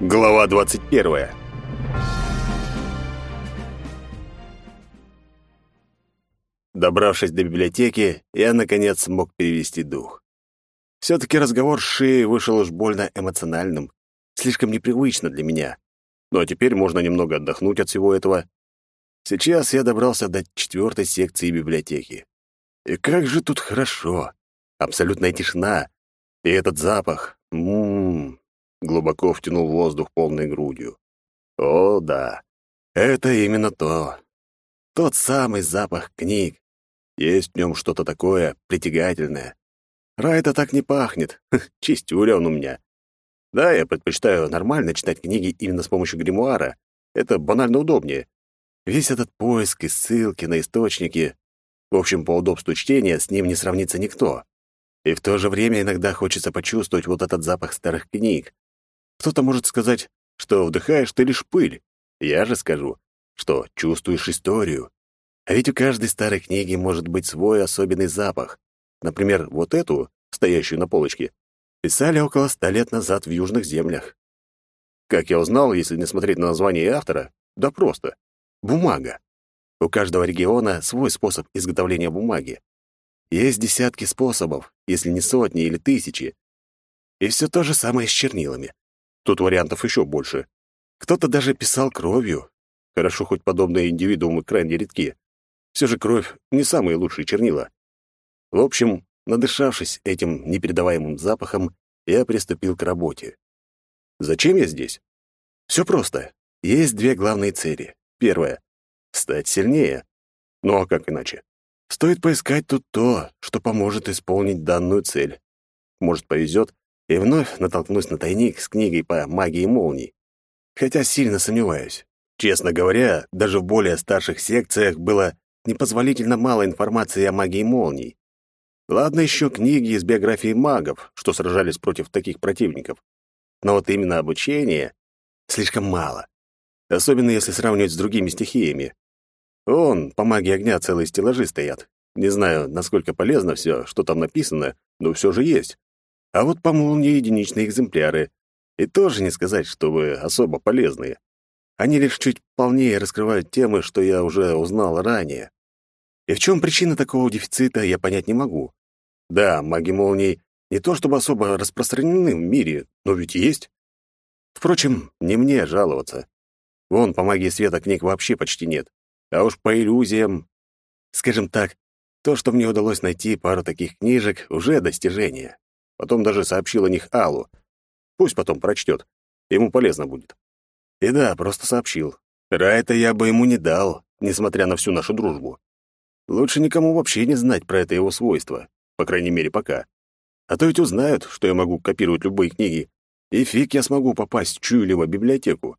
Глава 21. Добравшись до библиотеки, я, наконец, смог перевести дух. Все-таки разговор с Шией вышел уж больно эмоциональным, слишком непривычно для меня. Ну а теперь можно немного отдохнуть от всего этого. Сейчас я добрался до четвертой секции библиотеки. И как же тут хорошо! Абсолютная тишина. И этот запах. Ммм, глубоко втянул воздух полной грудью. О, да, это именно то. Тот самый запах книг. Есть в нем что-то такое притягательное. Райта так не пахнет. Чистюля он у меня. Да, я предпочитаю нормально читать книги именно с помощью гримуара. Это банально удобнее. Весь этот поиск и ссылки на источники. В общем, по удобству чтения с ним не сравнится никто. И в то же время иногда хочется почувствовать вот этот запах старых книг, кто-то может сказать, что вдыхаешь ты лишь пыль. Я же скажу, что чувствуешь историю. А ведь у каждой старой книги может быть свой особенный запах. Например, вот эту, стоящую на полочке, писали около ста лет назад в южных землях. Как я узнал, если не смотреть на название автора? Да просто. Бумага. У каждого региона свой способ изготовления бумаги. Есть десятки способов, если не сотни или тысячи. И все то же самое с чернилами. Тут вариантов еще больше. Кто-то даже писал кровью. Хорошо, хоть подобные индивидуумы крайне редки. Все же кровь — не самые лучшие чернила. В общем, надышавшись этим непередаваемым запахом, я приступил к работе. Зачем я здесь? Все просто. Есть две главные цели. Первая — стать сильнее. Ну а как иначе? Стоит поискать тут то, что поможет исполнить данную цель. Может, повезет, и вновь натолкнусь на тайник с книгой по магии молний. Хотя сильно сомневаюсь. Честно говоря, даже в более старших секциях было непозволительно мало информации о магии молний. Ладно еще книги из биографии магов, что сражались против таких противников. Но вот именно обучение слишком мало. Особенно если сравнивать с другими стихиями. Вон, по магии огня целые стеллажи стоят. Не знаю, насколько полезно все, что там написано, но все же есть. А вот по молнии единичные экземпляры. И тоже не сказать, чтобы особо полезные. Они лишь чуть полнее раскрывают темы, что я уже узнал ранее. И в чем причина такого дефицита, я понять не могу. Да, маги молний не то чтобы особо распространены в мире, но ведь есть. Впрочем, не мне жаловаться. Вон, по магии света книг вообще почти нет. А уж по иллюзиям... Скажем так, то, что мне удалось найти пару таких книжек, уже достижение. Потом даже сообщил о них Аллу. Пусть потом прочтет. Ему полезно будет. И да, просто сообщил. Райта я бы ему не дал, несмотря на всю нашу дружбу. Лучше никому вообще не знать про это его свойство. По крайней мере, пока. А то ведь узнают, что я могу копировать любые книги, и фиг я смогу попасть в чью-либо библиотеку.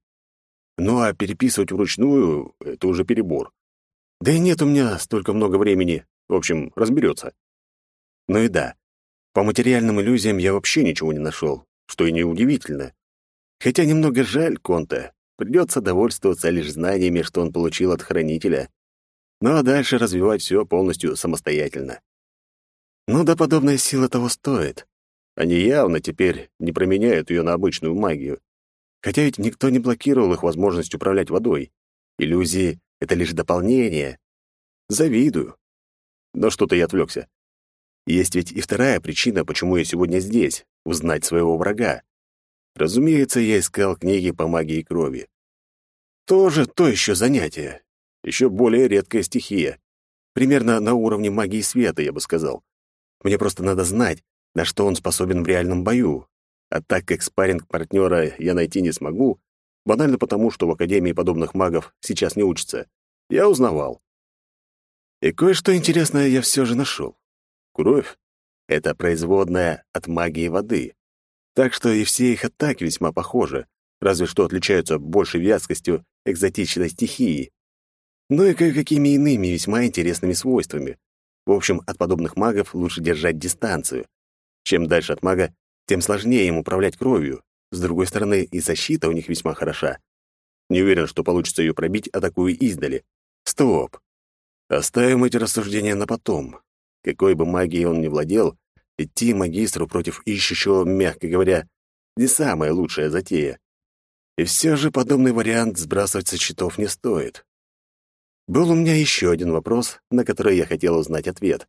Ну а переписывать вручную — это уже перебор. Да и нет у меня столько много времени. В общем, разберется. Ну и да, по материальным иллюзиям я вообще ничего не нашел, что и неудивительно. Хотя немного жаль Конта. Придется довольствоваться лишь знаниями, что он получил от Хранителя. Ну а дальше развивать все полностью самостоятельно. Ну да подобная сила того стоит. Они явно теперь не променяют ее на обычную магию. Хотя ведь никто не блокировал их возможность управлять водой. Иллюзии — это лишь дополнение. Завидую. Но что-то я отвлекся. Есть ведь и вторая причина, почему я сегодня здесь — узнать своего врага. Разумеется, я искал книги по магии крови. Тоже то еще занятие. Еще более редкая стихия. Примерно на уровне магии света, я бы сказал. Мне просто надо знать, на что он способен в реальном бою. А так как спарринг партнера я найти не смогу, банально потому, что в Академии подобных магов сейчас не учатся, я узнавал. И кое-что интересное я все же нашел. Кровь — это производная от магии воды. Так что и все их атаки весьма похожи, разве что отличаются большей вязкостью экзотичной стихии. Ну и кое-какими иными весьма интересными свойствами. В общем, от подобных магов лучше держать дистанцию. Чем дальше от мага, тем сложнее им управлять кровью. С другой стороны, и защита у них весьма хороша. Не уверен, что получится ее пробить, атакуя издали. Стоп. Оставим эти рассуждения на потом. Какой бы магией он ни владел, идти магистру против ищущего, мягко говоря, не самая лучшая затея. И все же подобный вариант сбрасывать со счетов не стоит. Был у меня еще один вопрос, на который я хотел узнать ответ.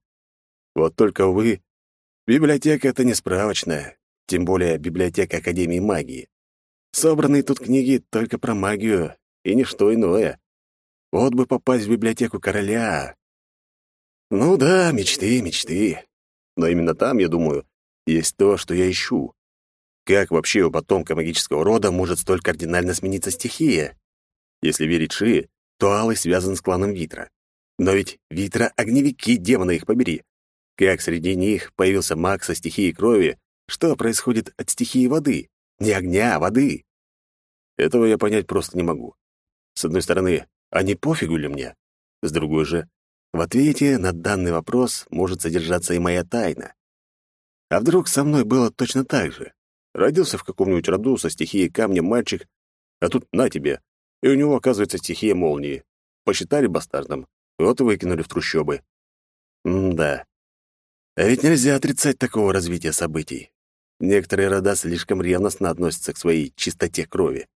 Вот только, увы, библиотека — это не справочная, тем более библиотека Академии магии. Собранные тут книги только про магию и ничто иное. Вот бы попасть в библиотеку короля. Ну да, мечты, мечты. Но именно там, я думаю, есть то, что я ищу. Как вообще у потомка магического рода может столь кардинально смениться стихия? Если верить Ши, то Алый связан с кланом Витра. Но ведь Витра — огневики, демона их побери. Как среди них появился маг со стихией крови, что происходит от стихии воды? Не огня, а воды. Этого я понять просто не могу. С одной стороны, а не пофигу ли мне? С другой же, в ответе на данный вопрос может содержаться и моя тайна. А вдруг со мной было точно так же? Родился в каком-нибудь роду со стихией камня мальчик, а тут на тебе, и у него, оказывается, стихия молнии. Посчитали бастардом, вот и выкинули в трущобы. М-да. А ведь нельзя отрицать такого развития событий. Некоторые рода слишком ревностно относятся к своей чистоте крови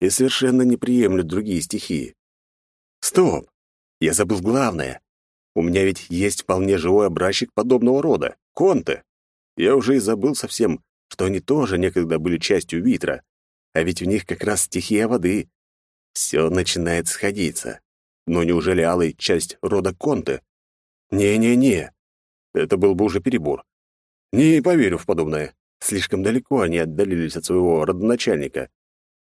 и совершенно не приемлют другие стихии. Стоп! Я забыл главное. У меня ведь есть вполне живой образчик подобного рода — конте. Я уже и забыл совсем, что они тоже некогда были частью Витра, а ведь в них как раз стихия воды. Все начинает сходиться. Но неужели Алый — часть рода Конте? Не-не-не. Это был бы уже перебор. Не поверю в подобное. Слишком далеко они отдалились от своего родоначальника.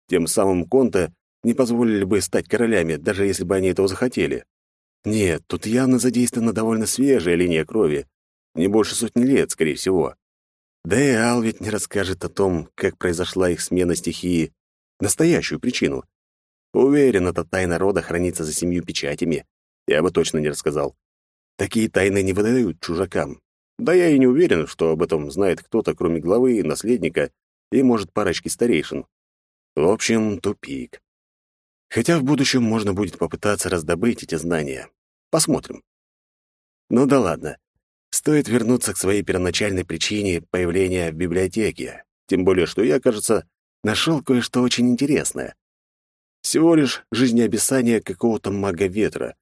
Тем самым Конте не позволили бы стать королями, даже если бы они этого захотели. Нет, тут явно задействована довольно свежая линия крови. Не больше сотни лет, скорее всего. Да и Ал ведь не расскажет о том, как произошла их смена стихии, настоящую причину. Уверен, эта тайна рода хранится за семью печатями. Я бы точно не рассказал. Такие тайны не выдают чужакам. Да я и не уверен, что об этом знает кто-то, кроме главы, наследника и, может, парочки старейшин. В общем, тупик. Хотя в будущем можно будет попытаться раздобыть эти знания. Посмотрим. Ну да ладно. Стоит вернуться к своей первоначальной причине появления в библиотеке. Тем более, что я, кажется, нашел кое-что очень интересное. Всего лишь жизнеописание какого-то мага ветра.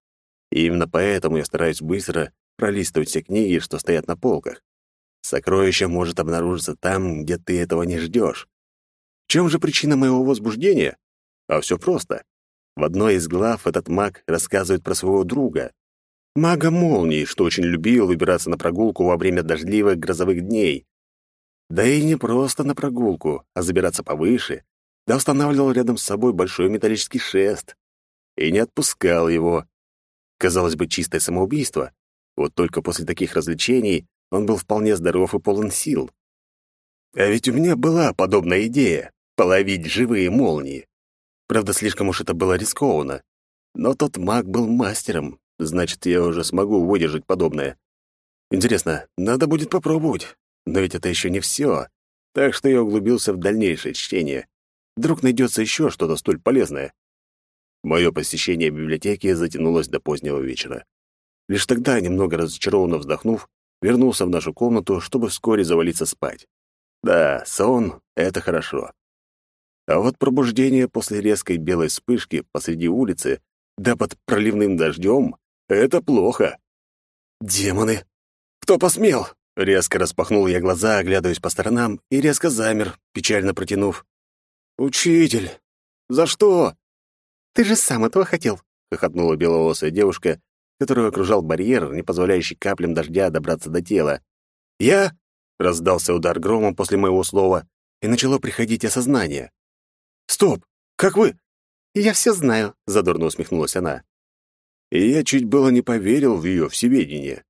И именно поэтому я стараюсь быстро пролистывать все книги, что стоят на полках. Сокровище может обнаружиться там, где ты этого не ждешь. В чем же причина моего возбуждения? А все просто. В одной из глав этот маг рассказывает про своего друга, мага молнии, что очень любил выбираться на прогулку во время дождливых грозовых дней. Да и не просто на прогулку, а забираться повыше, да устанавливал рядом с собой большой металлический шест и не отпускал его. Казалось бы, чистое самоубийство. Вот только после таких развлечений он был вполне здоров и полон сил. А ведь у меня была подобная идея — половить живые молнии. Правда, слишком уж это было рискованно. Но тот маг был мастером, значит, я уже смогу выдержать подобное. Интересно, надо будет попробовать. Но ведь это еще не все. Так что я углубился в дальнейшее чтение. Вдруг найдется еще что-то столь полезное. Мое посещение библиотеки затянулось до позднего вечера. Лишь тогда, немного разочарованно вздохнув, вернулся в нашу комнату, чтобы вскоре завалиться спать. Да, сон — это хорошо. А вот пробуждение после резкой белой вспышки посреди улицы, да под проливным дождем — это плохо. «Демоны! Кто посмел?» Резко распахнул я глаза, оглядываясь по сторонам, и резко замер, печально протянув. «Учитель! За что?» «Ты же сам этого хотел!» — хохотнула беловолосая девушка, которую окружал барьер, не позволяющий каплям дождя добраться до тела. «Я?» — раздался удар грома после моего слова, и начало приходить осознание. Стоп! Как вы...» «Я все знаю», — задорно усмехнулась она. И я чуть было не поверил в ее всеведение.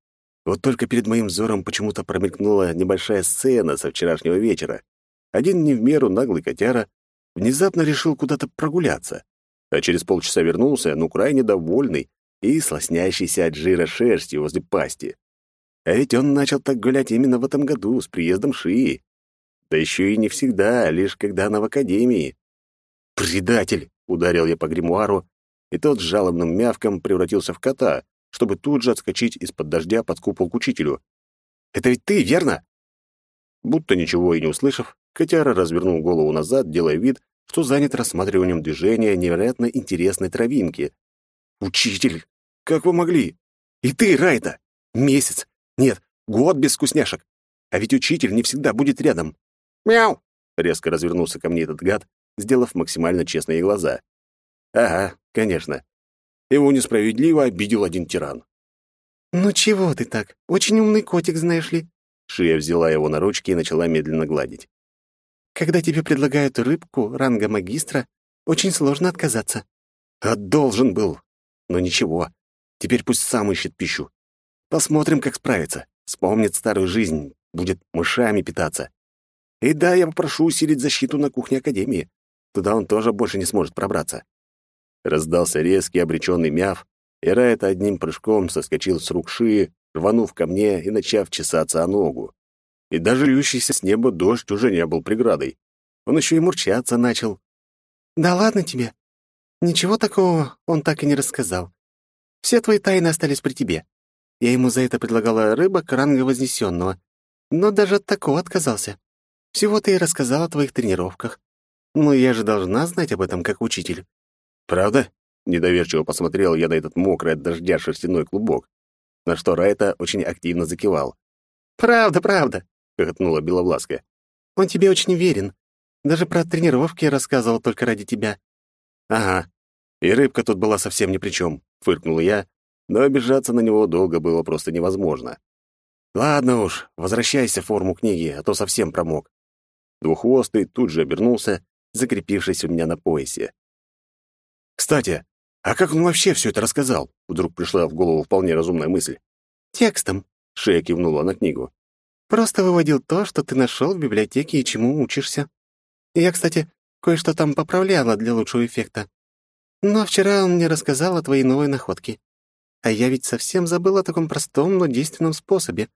Вот только перед моим взором почему-то промелькнула небольшая сцена со вчерашнего вечера. Один не в меру наглый котяра внезапно решил куда-то прогуляться, а через полчаса вернулся, ну, крайне довольный и слоснящийся от жира шерстью возле пасти. А ведь он начал так гулять именно в этом году, с приездом Шии. Да еще и не всегда, лишь когда она в академии. «Предатель!» — ударил я по гримуару, и тот с жалобным мявком превратился в кота, чтобы тут же отскочить из-под дождя под купол к учителю. «Это ведь ты, верно?» Будто ничего и не услышав, котяра развернул голову назад, делая вид, что занят рассматриванием движения невероятно интересной травинки. «Учитель, как вы могли? И ты, Райта! Месяц! Нет, год без вкусняшек! А ведь учитель не всегда будет рядом!» «Мяу!» — резко развернулся ко мне этот гад, сделав максимально честные глаза. «Ага, конечно. Его несправедливо обидел один тиран. «Ну чего ты так? Очень умный котик, знаешь ли». Шия взяла его на ручки и начала медленно гладить. «Когда тебе предлагают рыбку ранга магистра, очень сложно отказаться». «А должен был. Но ничего. Теперь пусть сам ищет пищу. Посмотрим, как справится. Вспомнит старую жизнь, будет мышами питаться. И да, я попрошу усилить защиту на кухне Академии. Туда он тоже больше не сможет пробраться». Раздался резкий обреченный мяв, и Райт одним прыжком соскочил с рук шии, рванув ко мне и начав чесаться о ногу. И даже льющийся с неба дождь уже не был преградой. Он еще и мурчаться начал. «Да ладно тебе. Ничего такого он так и не рассказал. Все твои тайны остались при тебе. Я ему за это предлагала рыбок ранга вознесенного, но даже от такого отказался. Всего ты и рассказал о твоих тренировках. Но я же должна знать об этом как учитель». «Правда?» Недоверчиво посмотрел я на этот мокрый от дождя шерстяной клубок, на что Райта очень активно закивал. «Правда, правда», — хохотнула Беловласка. «Он тебе очень верен. Даже про тренировки рассказывал только ради тебя». «Ага. И рыбка тут была совсем ни при чем», — фыркнул я, но обижаться на него долго было просто невозможно. «Ладно уж, возвращайся в форму книги, а то совсем промок». Двуххвостый тут же обернулся, закрепившись у меня на поясе. «Кстати, а как он вообще все это рассказал? Вдруг пришла в голову вполне разумная мысль. Текстом. Шея кивнула на книгу. Просто выводил то, что ты нашел в библиотеке и чему учишься. Я, кстати, кое-что там поправляла для лучшего эффекта. Но вчера он мне рассказал о твоей новой находке. А я ведь совсем забыл о таком простом, но действенном способе.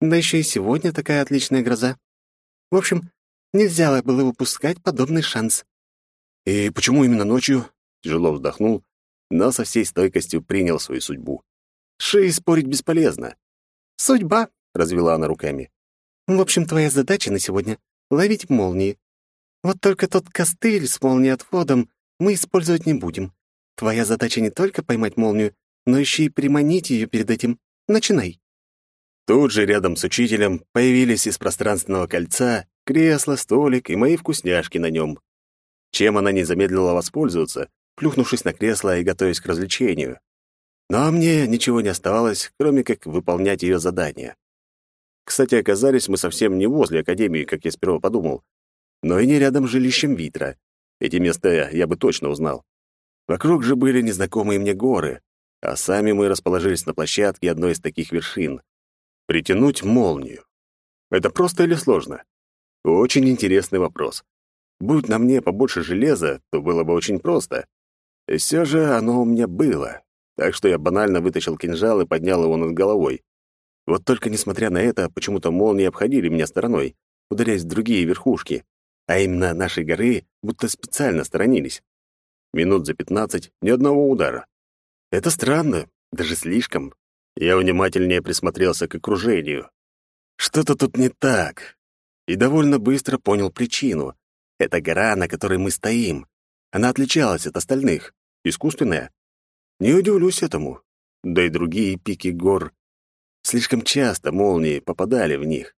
Да еще и сегодня такая отличная гроза. В общем, нельзя было выпускать подобный шанс. «И почему именно ночью?» Тяжело вздохнул но со всей стойкостью принял свою судьбу. Шеи спорить бесполезно. «Судьба», — развела она руками. «В общем, твоя задача на сегодня — ловить молнии. Вот только тот костыль с молниеотводом мы использовать не будем. Твоя задача не только поймать молнию, но еще и приманить ее перед этим. Начинай». Тут же рядом с учителем появились из пространственного кольца кресло, столик и мои вкусняшки на нем. Чем она не замедлила воспользоваться, плюхнувшись на кресло и готовясь к развлечению. Но мне ничего не оставалось, кроме как выполнять ее задание. Кстати, оказались мы совсем не возле Академии, как я сперва подумал, но и не рядом с жилищем Витра. Эти места я бы точно узнал. Вокруг же были незнакомые мне горы, а сами мы расположились на площадке одной из таких вершин. Притянуть молнию. Это просто или сложно? Очень интересный вопрос. Будь на мне побольше железа, то было бы очень просто. И все же оно у меня было, так что я банально вытащил кинжал и поднял его над головой. Вот только несмотря на это, почему-то молнии обходили меня стороной, ударяясь в другие верхушки, а именно нашей горы будто специально сторонились. Минут за пятнадцать ни одного удара. Это странно, даже слишком. Я внимательнее присмотрелся к окружению. Что-то тут не так. И довольно быстро понял причину. Это гора, на которой мы стоим. Она отличалась от остальных. Искусственная. Не удивлюсь этому. Да и другие пики гор. Слишком часто молнии попадали в них.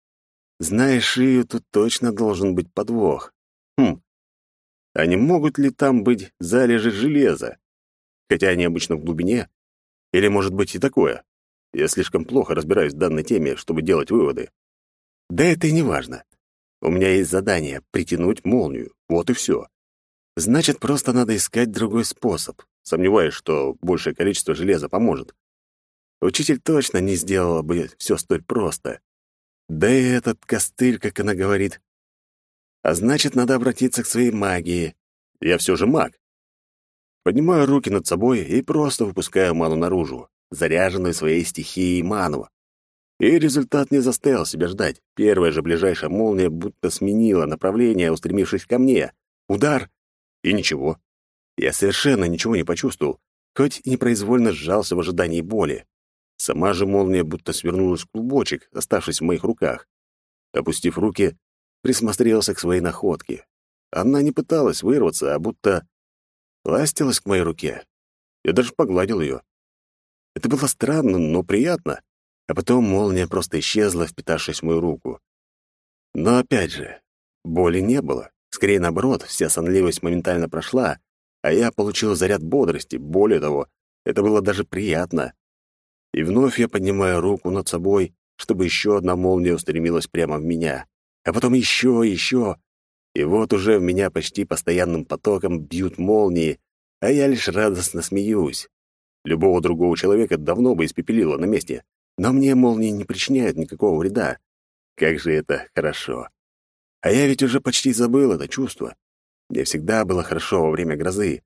Зная шию, тут точно должен быть подвох. Хм. А не могут ли там быть залежи железа? Хотя они обычно в глубине. Или, может быть, и такое. Я слишком плохо разбираюсь в данной теме, чтобы делать выводы. Да это и не важно. У меня есть задание — притянуть молнию. Вот и все. Значит, просто надо искать другой способ. Сомневаюсь, что большее количество железа поможет. Учитель точно не сделала бы все столь просто. Да и этот костыль, как она говорит. А значит, надо обратиться к своей магии. Я все же маг. Поднимаю руки над собой и просто выпускаю ману наружу, заряженную своей стихией ману. И результат не заставил себя ждать. Первая же ближайшая молния будто сменила направление, устремившись ко мне. Удар, и ничего. Я совершенно ничего не почувствовал, хоть и непроизвольно сжался в ожидании боли. Сама же молния будто свернулась в клубочек, оставшись в моих руках. Опустив руки, присмотрелся к своей находке. она не пыталась вырваться, а будто ластилась к моей руке. Я даже погладил ее. Это было странно, но приятно. А потом молния просто исчезла, впитавшись в мою руку. Но опять же, боли не было. Скорее наоборот, вся сонливость моментально прошла, а я получил заряд бодрости. Более того, это было даже приятно. И вновь я поднимаю руку над собой, чтобы еще одна молния устремилась прямо в меня. А потом еще, еще. И вот уже в меня почти постоянным потоком бьют молнии, а я лишь радостно смеюсь. Любого другого человека давно бы испепелило на месте, но мне молнии не причиняют никакого вреда. Как же это хорошо. А я ведь уже почти забыл это чувство. Мне всегда было хорошо во время грозы.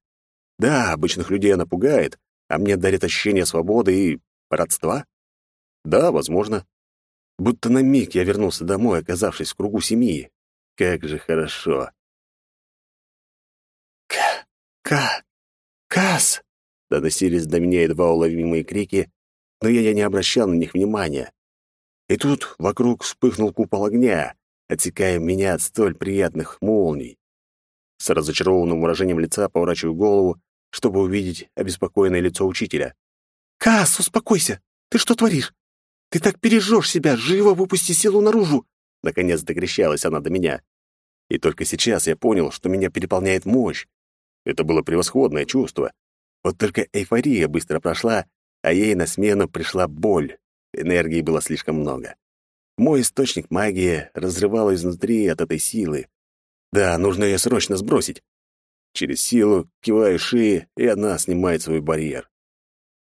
Да, обычных людей она пугает, а мне дарит ощущение свободы и родства. Да, возможно. Будто на миг я вернулся домой, оказавшись в кругу семьи. Как же хорошо. К, К, Кас! Доносились до меня едва уловимые крики, но я не обращал на них внимания. И тут вокруг вспыхнул купол огня, отсекая меня от столь приятных молний. С разочарованным выражением лица поворачиваю голову, чтобы увидеть обеспокоенное лицо учителя. «Кас, успокойся! Ты что творишь? Ты так пережжешь себя! Живо выпусти силу наружу!» Наконец докрещалась она до меня. И только сейчас я понял, что меня переполняет мощь. Это было превосходное чувство. Вот только эйфория быстро прошла, а ей на смену пришла боль. Энергии было слишком много. Мой источник магии разрывал изнутри от этой силы. Да, нужно ее срочно сбросить. Через силу киваю шеи, и она снимает свой барьер.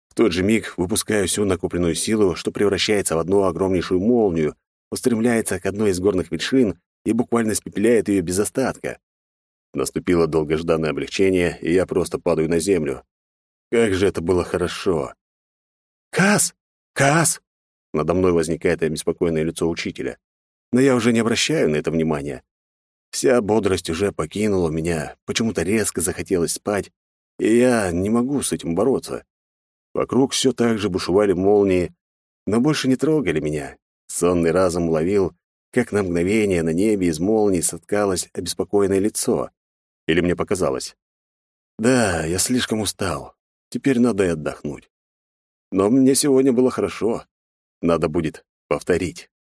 В тот же миг выпускаю всю накопленную силу, что превращается в одну огромнейшую молнию, устремляется к одной из горных вершин и буквально спепеляет ее без остатка. Наступило долгожданное облегчение, и я просто падаю на землю. Как же это было хорошо! «Кас! Кас!» Надо мной возникает обеспокоенное лицо учителя. Но я уже не обращаю на это внимания. Вся бодрость уже покинула меня, почему-то резко захотелось спать, и я не могу с этим бороться. Вокруг все так же бушевали молнии, но больше не трогали меня. Сонный разум уловил, как на мгновение на небе из молний соткалось обеспокоенное лицо. Или мне показалось? Да, я слишком устал. Теперь надо и отдохнуть. Но мне сегодня было хорошо. Надо будет повторить.